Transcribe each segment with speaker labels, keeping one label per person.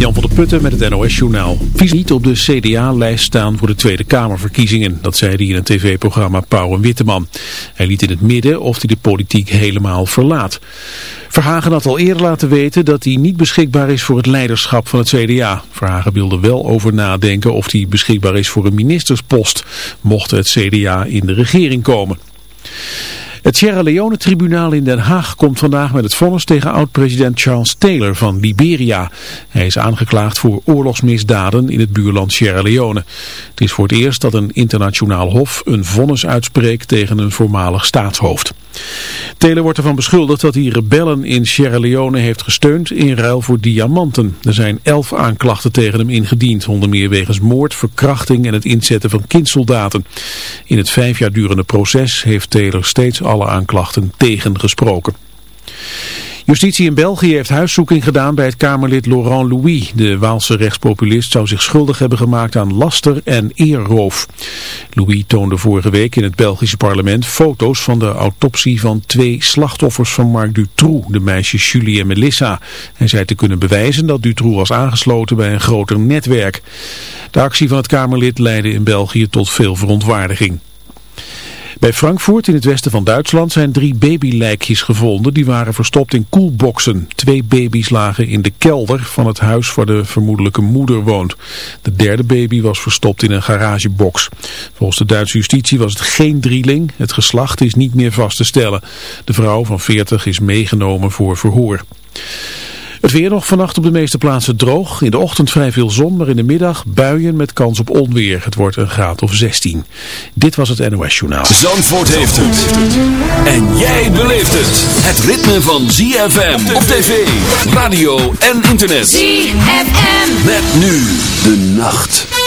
Speaker 1: Jan van der Putten met het NOS-journaal. Vies niet op de CDA-lijst staan voor de Tweede Kamerverkiezingen. Dat zei hij in een tv-programma Pauw en Witteman. Hij liet in het midden of hij de politiek helemaal verlaat. Verhagen had al eerder laten weten dat hij niet beschikbaar is voor het leiderschap van het CDA. Verhagen wilde wel over nadenken of hij beschikbaar is voor een ministerspost, mocht het CDA in de regering komen. Het Sierra Leone-tribunaal in Den Haag komt vandaag met het vonnis tegen oud-president Charles Taylor van Liberia. Hij is aangeklaagd voor oorlogsmisdaden in het buurland Sierra Leone. Het is voor het eerst dat een internationaal hof een vonnis uitspreekt tegen een voormalig staatshoofd. Taylor wordt ervan beschuldigd dat hij rebellen in Sierra Leone heeft gesteund in ruil voor diamanten. Er zijn elf aanklachten tegen hem ingediend, onder meer wegens moord, verkrachting en het inzetten van kindsoldaten. In het vijf jaar durende proces heeft Taylor steeds alle aanklachten tegengesproken. Justitie in België heeft huiszoeking gedaan bij het Kamerlid Laurent Louis. De Waalse rechtspopulist zou zich schuldig hebben gemaakt aan laster en eerroof. Louis toonde vorige week in het Belgische parlement foto's van de autopsie van twee slachtoffers van Marc Dutroux, de meisjes Julie en Melissa. Hij zei te kunnen bewijzen dat Dutroux was aangesloten bij een groter netwerk. De actie van het Kamerlid leidde in België tot veel verontwaardiging. Bij Frankfurt in het westen van Duitsland zijn drie babylijkjes gevonden. Die waren verstopt in koelboxen. Twee baby's lagen in de kelder van het huis waar de vermoedelijke moeder woont. De derde baby was verstopt in een garagebox. Volgens de Duitse justitie was het geen drieling. Het geslacht is niet meer vast te stellen. De vrouw van 40 is meegenomen voor verhoor. Het weer nog vannacht op de meeste plaatsen droog. In de ochtend vrij veel zon, maar in de middag buien met kans op onweer. Het wordt een graad of 16. Dit was het NOS Journaal.
Speaker 2: Zandvoort heeft het. En jij beleeft het. Het ritme van ZFM op tv, radio en internet.
Speaker 3: ZFM.
Speaker 2: Met nu de nacht.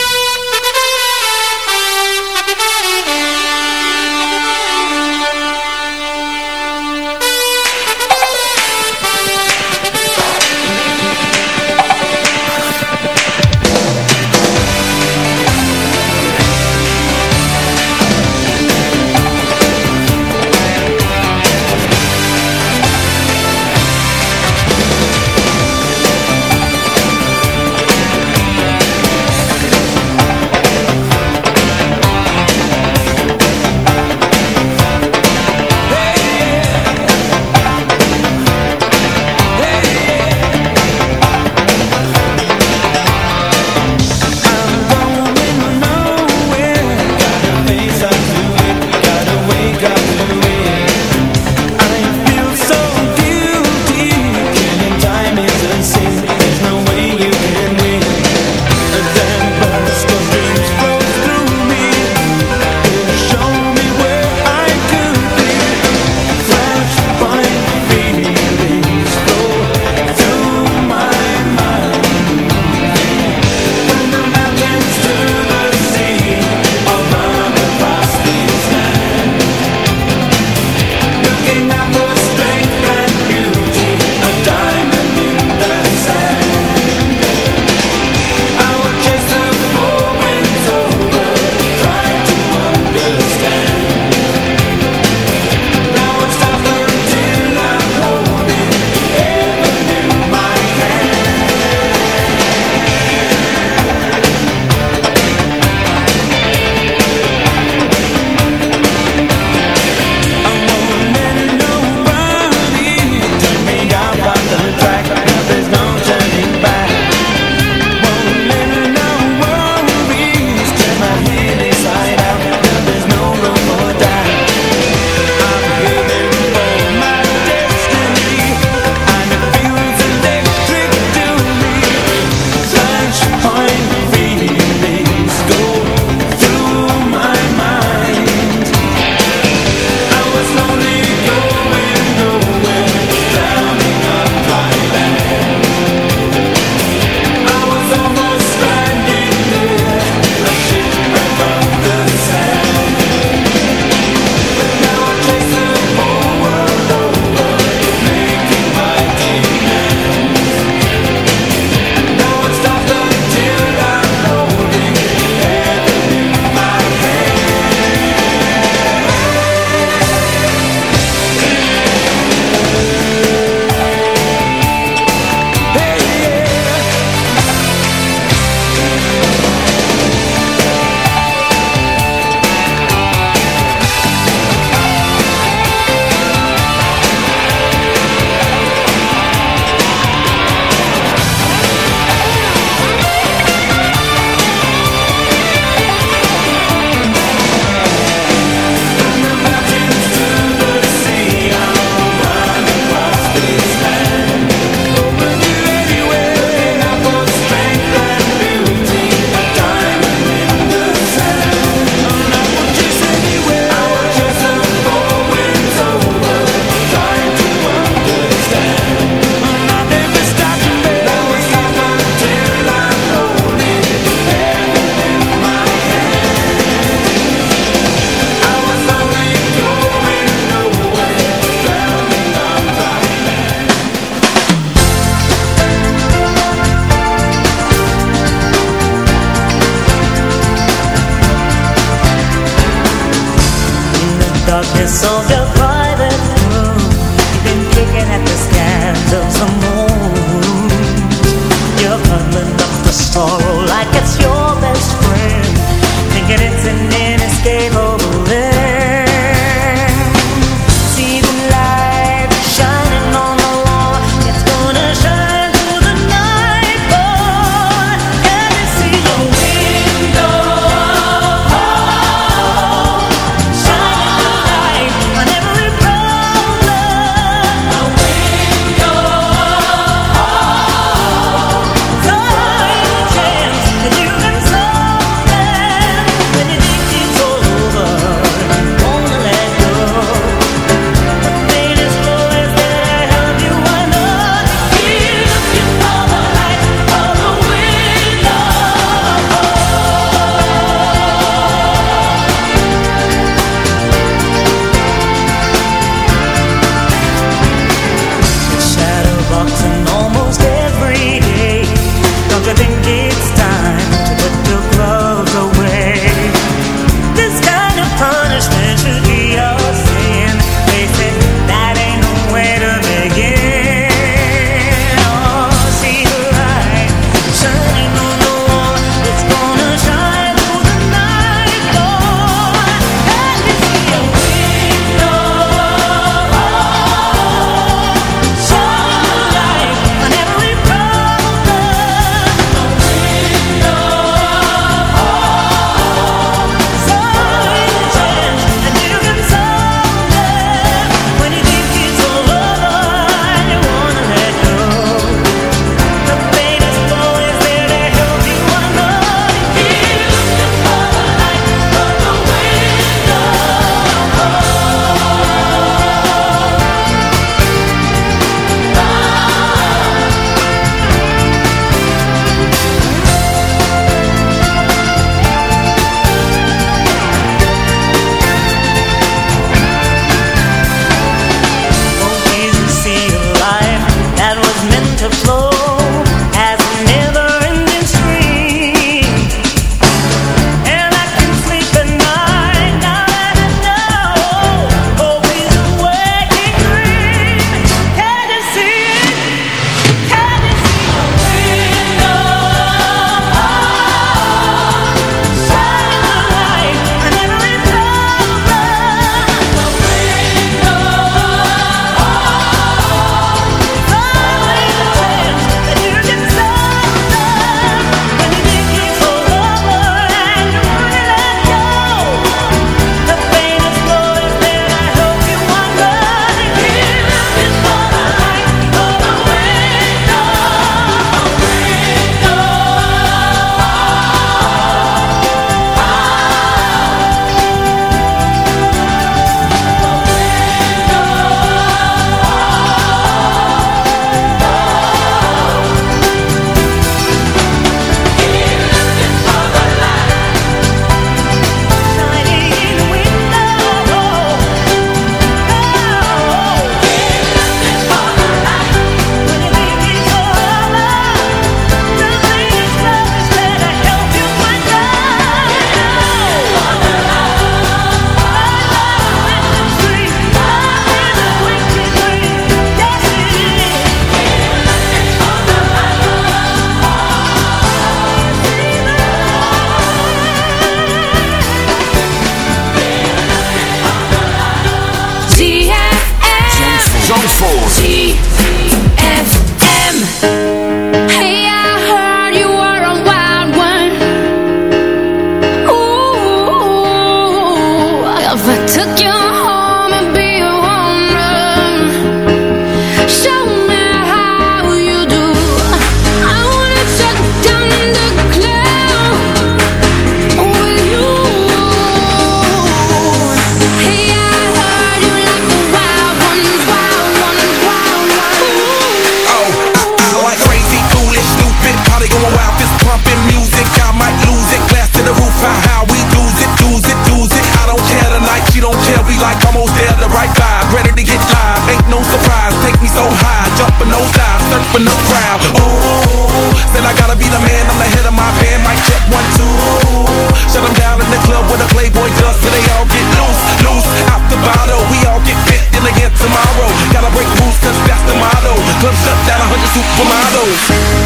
Speaker 3: fumado.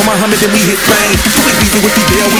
Speaker 3: on Muhammad and we hit
Speaker 4: fame. You ain't beefing with the
Speaker 2: deal, we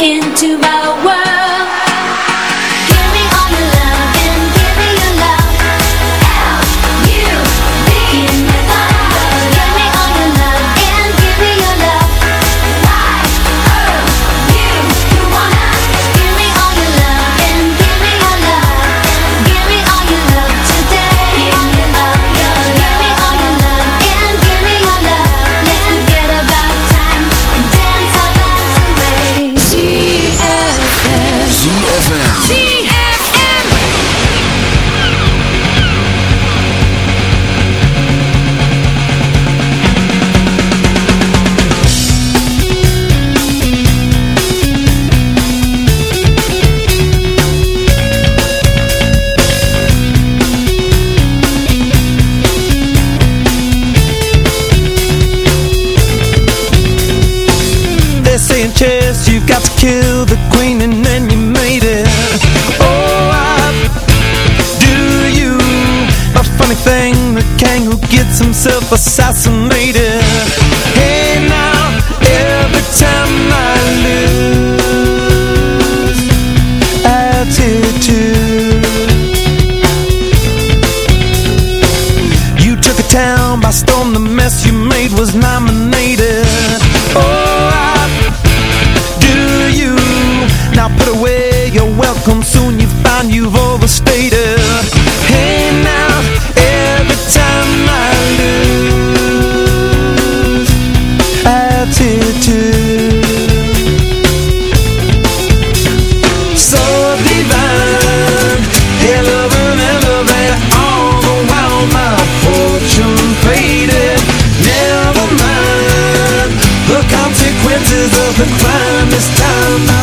Speaker 5: Into my world. surface I the crime is
Speaker 6: done.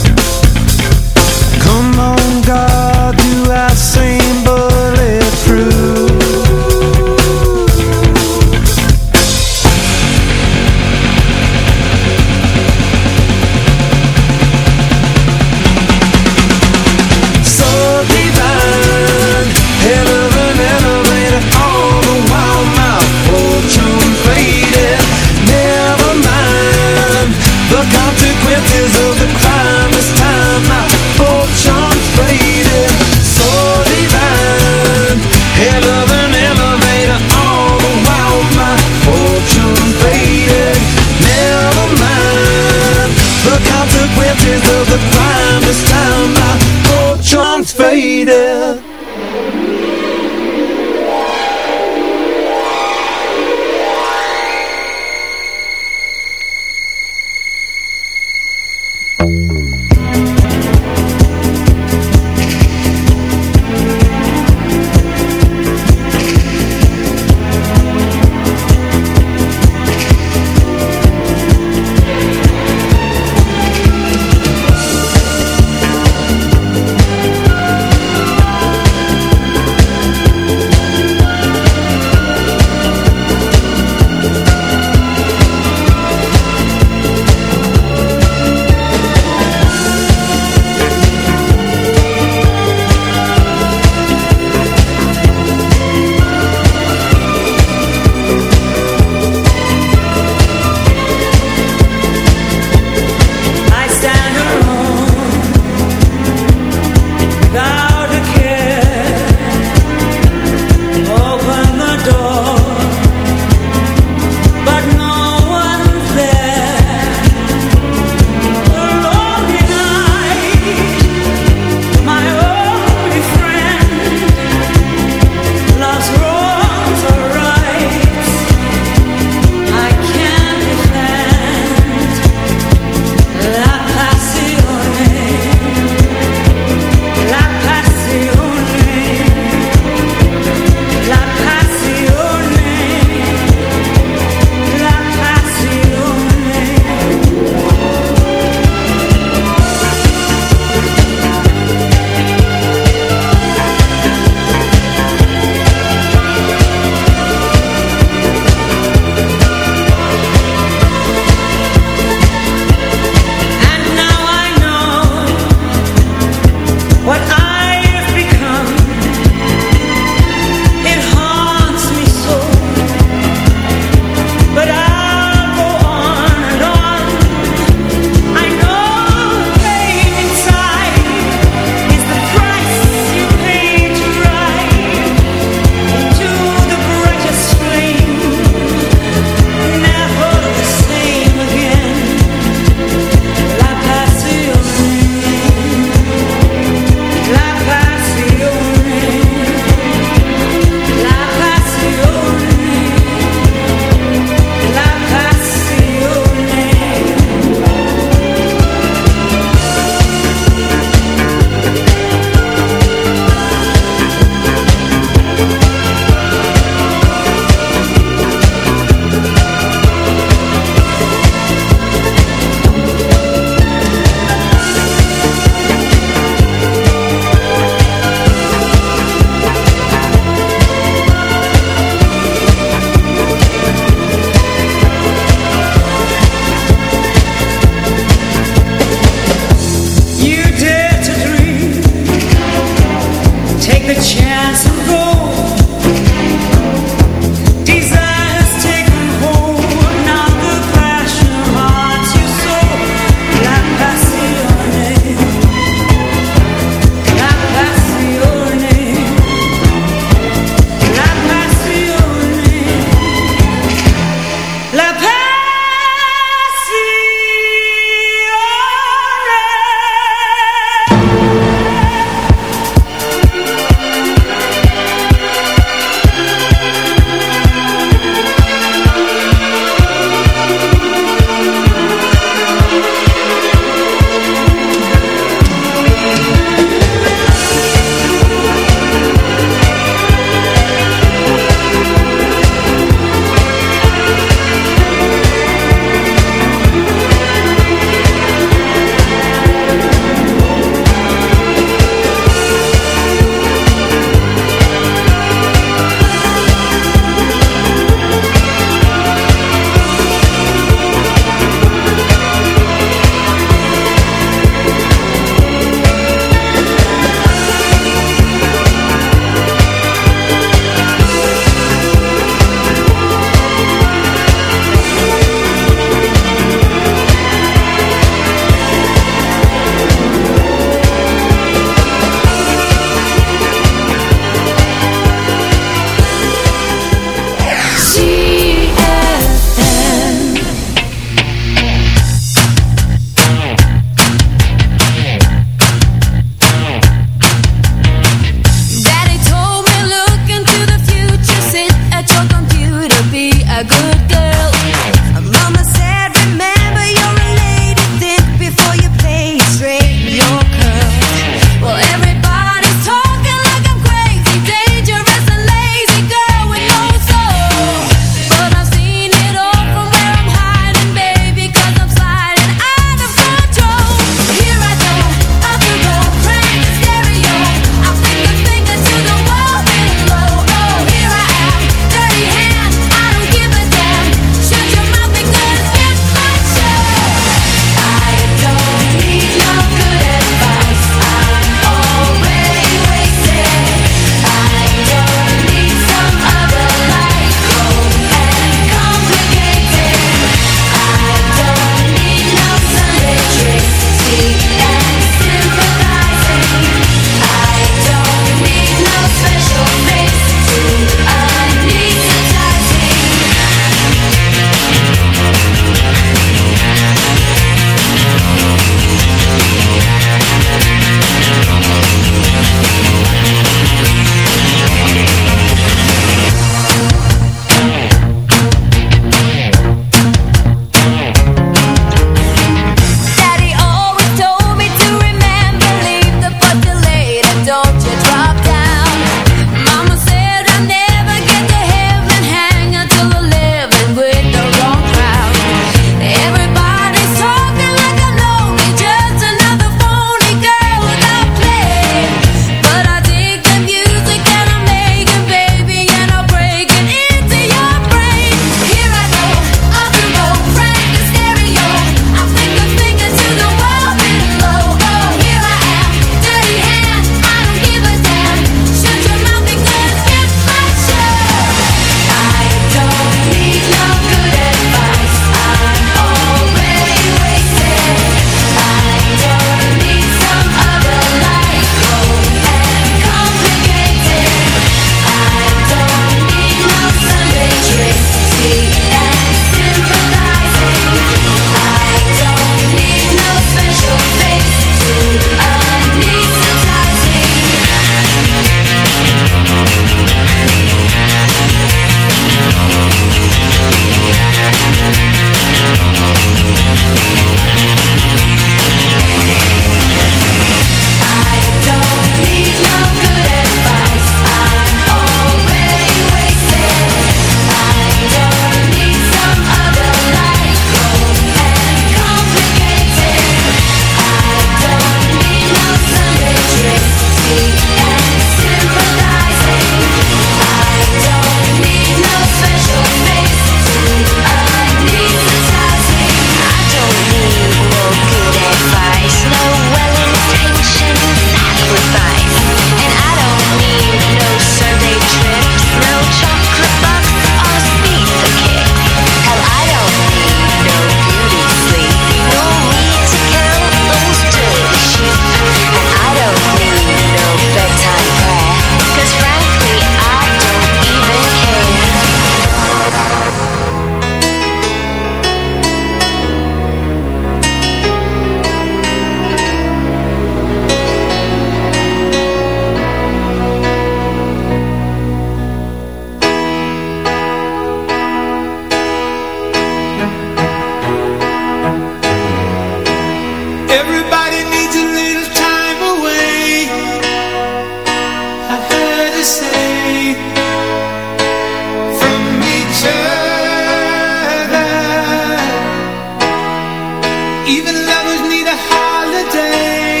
Speaker 6: Even
Speaker 7: lovers need a holiday.